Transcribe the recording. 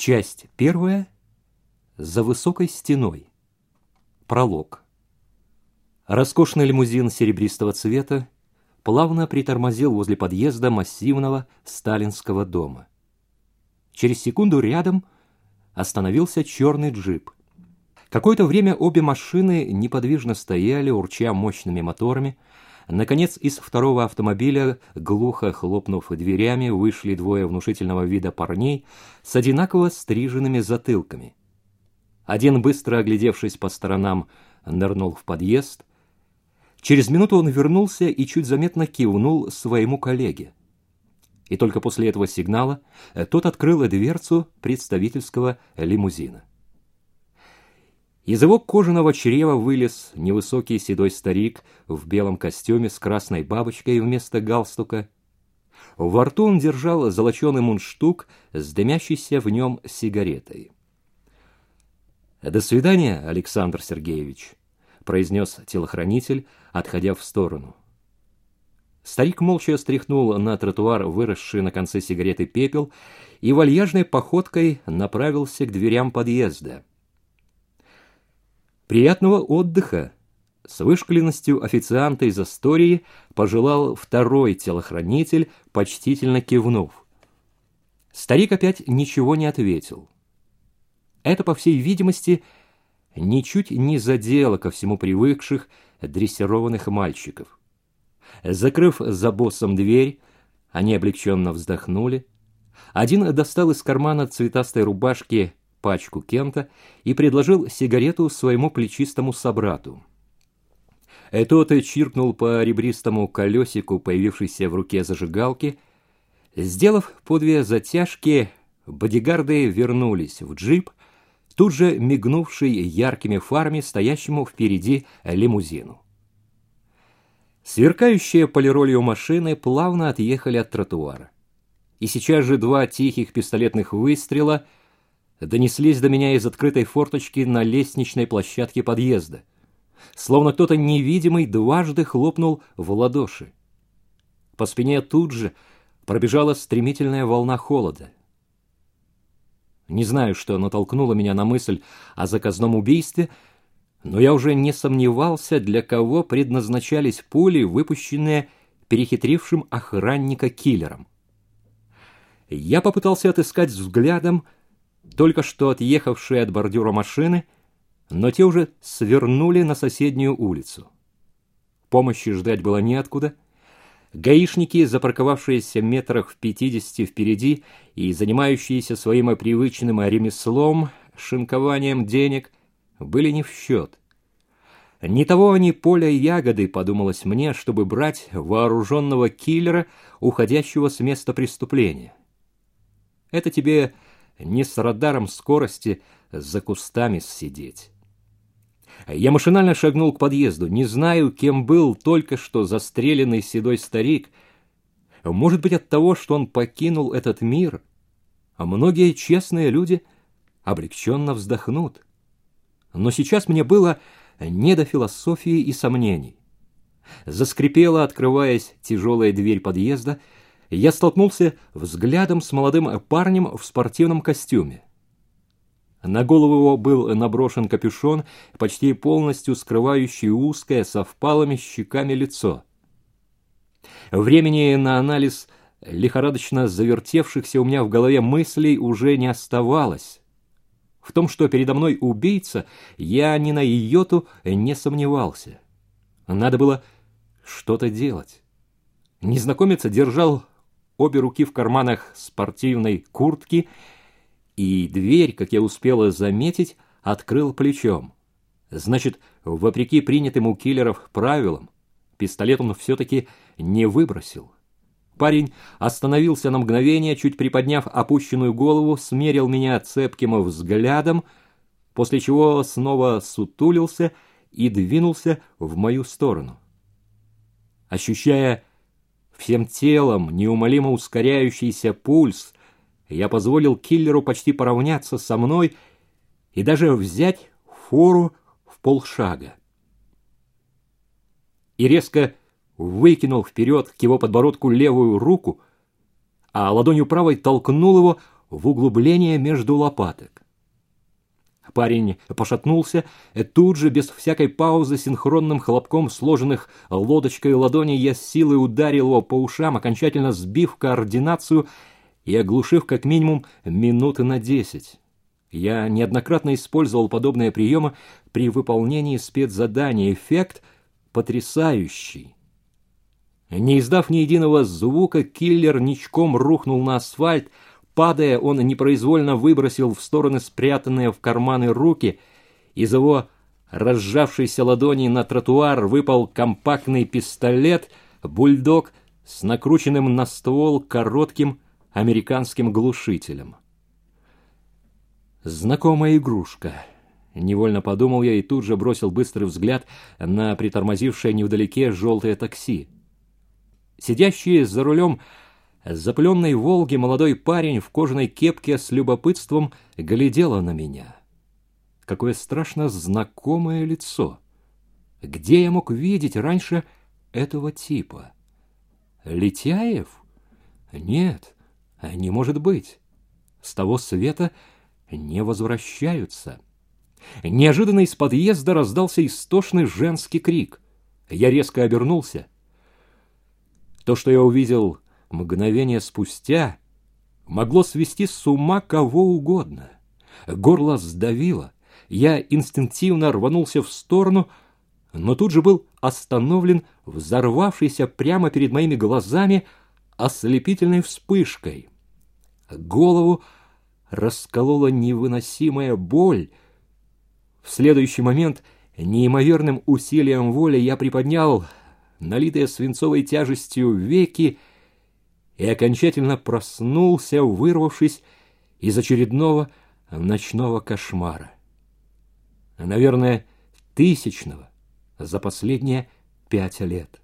Часть первая. За высокой стеной. Пролог. Роскошный лимузин серебристого цвета плавно притормозил возле подъезда массивного сталинского дома. Через секунду рядом остановился черный джип. Какое-то время обе машины неподвижно стояли, урча мощными моторами, Наконец, из второго автомобиля, глухо хлопнув дверями, вышли двое внушительного вида парней с одинаково стриженными затылками. Один, быстро оглядевшись по сторонам, нырнул в подъезд. Через минуту он вернулся и чуть заметно кивнул своему коллеге. И только после этого сигнала тот открыл дверцу представительского лимузина. Из его кожаного чрева вылез невысокий седой старик в белом костюме с красной бабочкой вместо галстука. Во рту он держал золоченый мундштук с дымящейся в нем сигаретой. «До свидания, Александр Сергеевич», — произнес телохранитель, отходя в сторону. Старик молча стряхнул на тротуар выросший на конце сигареты пепел и вальяжной походкой направился к дверям подъезда. Приятного отдыха! С вышкаленностью официанта из Астории пожелал второй телохранитель, почтительно кивнув. Старик опять ничего не ответил. Это, по всей видимости, ничуть не задело ко всему привыкших дрессированных мальчиков. Закрыв за боссом дверь, они облегченно вздохнули. Один достал из кармана цветастой рубашки пачку Кента и предложил сигарету своему плечистому собрату. Тот чиркнул по ребристому колесику, появившейся в руке зажигалки. Сделав по две затяжки, бодигарды вернулись в джип, тут же мигнувший яркими фарами стоящему впереди лимузину. Сверкающие полиролью машины плавно отъехали от тротуара. И сейчас же два тихих пистолетных выстрела — донеслись до меня из открытой форточки на лестничной площадке подъезда. Словно кто-то невидимый дважды хлопнул в ладоши. По спине тут же пробежала стремительная волна холода. Не знаю, что натолкнуло меня на мысль о заказном убийстве, но я уже не сомневался, для кого предназначались пули, выпущенные перехитрившим охранника киллером. Я попытался отыскать взглядом только что отъехавшие от бордюра машины, но те уже свернули на соседнюю улицу. Помощи ждать было неоткуда. Гаишники, запарковавшиеся метрах в пятидесяти впереди и занимающиеся своим привычным ремеслом, шинкованием денег, были не в счет. Не того они поля ягоды, подумалось мне, чтобы брать вооруженного киллера, уходящего с места преступления. Это тебе не с радаром скорости за кустами сидеть. Я машинально шагнул к подъезду. Не знаю, кем был только что застреленный седой старик. Может быть, от того, что он покинул этот мир. А многие честные люди облегченно вздохнут. Но сейчас мне было не до философии и сомнений. Заскрипела, открываясь тяжелая дверь подъезда, я столкнулся взглядом с молодым парнем в спортивном костюме. На голову его был наброшен капюшон, почти полностью скрывающий узкое со впалыми щеками лицо. Времени на анализ лихорадочно завертевшихся у меня в голове мыслей уже не оставалось. В том, что передо мной убийца, я ни на йоту не сомневался. Надо было что-то делать. Незнакомец держал обе руки в карманах спортивной куртки, и дверь, как я успела заметить, открыл плечом. Значит, вопреки принятым у киллеров правилам, пистолет он все-таки не выбросил. Парень остановился на мгновение, чуть приподняв опущенную голову, смерил меня цепким взглядом, после чего снова сутулился и двинулся в мою сторону. Ощущая Всем телом, неумолимо ускоряющийся пульс, я позволил киллеру почти поравняться со мной и даже взять фору в полшага. И резко выкинул вперед к его подбородку левую руку, а ладонью правой толкнул его в углубление между лопаток. Парень пошатнулся, и тут же, без всякой паузы, синхронным хлопком сложенных лодочкой ладоней, я с силой ударил его по ушам, окончательно сбив координацию и оглушив как минимум минуты на десять. Я неоднократно использовал подобные приемы при выполнении спецзадания. Эффект потрясающий. Не издав ни единого звука, киллер ничком рухнул на асфальт. Падая, он непроизвольно выбросил в стороны спрятанные в карманы руки. Из его разжавшейся ладони на тротуар выпал компактный пистолет «Бульдог» с накрученным на ствол коротким американским глушителем. Знакомая игрушка. Невольно подумал я и тут же бросил быстрый взгляд на притормозившее невдалеке желтое такси. Сидящий за рулем запыленной «Волги» молодой парень в кожаной кепке с любопытством глядела на меня. Какое страшно знакомое лицо! Где я мог видеть раньше этого типа? Летяев? Нет, не может быть. С того света не возвращаются. Неожиданно из подъезда раздался истошный женский крик. Я резко обернулся — то, что я увидел мгновение спустя, могло свести с ума кого угодно. Горло сдавило, я инстинктивно рванулся в сторону, но тут же был остановлен взорвавшийся прямо перед моими глазами ослепительной вспышкой. Голову расколола невыносимая боль. В следующий момент неимоверным усилием воли я приподнял налитые свинцовой тяжестью веки, и окончательно проснулся, вырвавшись из очередного ночного кошмара. Наверное, тысячного за последние пять лет.